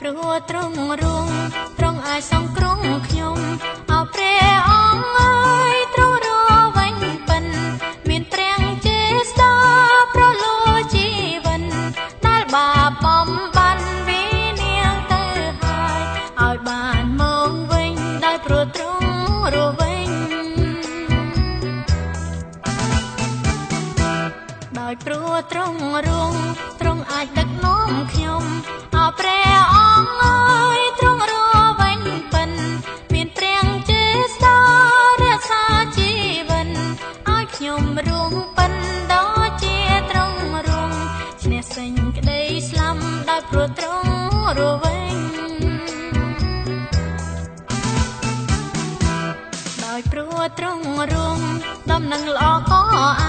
ព្រោះត្រង់រងត្រង់អាចសង្គ្រោះខ្ញុំអោព្រះអង្គអើយត្រង់រវិញពិនមានព្រះចេស្តាប្រលោជីវិនដែលបាបបំបានវិនាងទៅហើយឲ្យបានមកវិញដោយព្រោះត្រង់រវិញដោយព្រោះត្រង់រងត្រង់អាចដឹកនាំខ្ញុំ ត្រង់រវិញដោយព្រោះត្រង់រងដំណឹងល្អក៏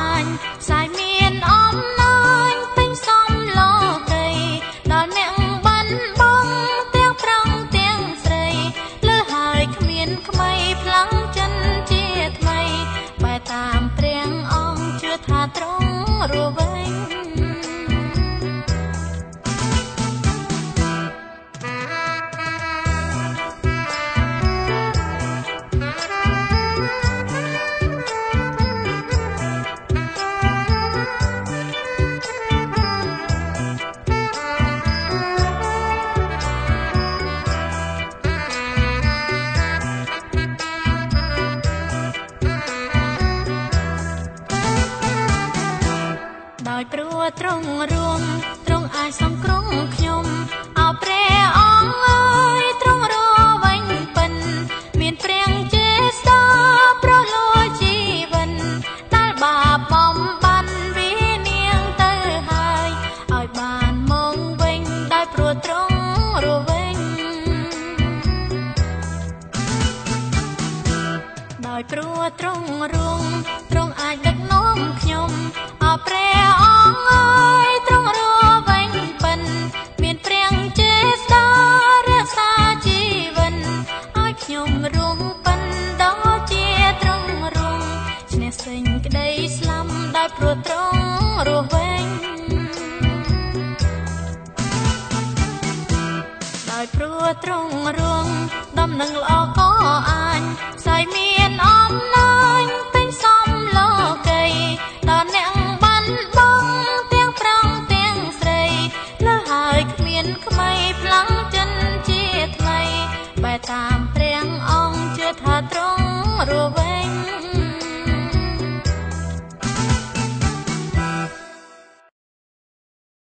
យព្រោះត្រង់រួមត្រង់អាចសង្គ្រោះខ្ញុំអោព្រះអង្គអើយត្រង់រវិញពិនមានព្រះចេស្តាប្រលោជីវិនដែលបាបបំបានវិនាងទៅហើយឲ្យបានមកវិញដោយព្រោះត្រង់រវិញដោយព្រោះត្រង់រង លាប់ដោយព្រោះត្រង់រវិញដោយព្រោះត្រង់រងដំណឹងល្អក៏អាញផ្សាយមានអំណាចពេញសំលោកីដល់អ្នកបានបងទាំងប្រងទាំងស្រីលើហើយគ្មានក្មៃផ្លាំងចិនជាថ្មីបែរតាមព្រះអង្គជឿថាត្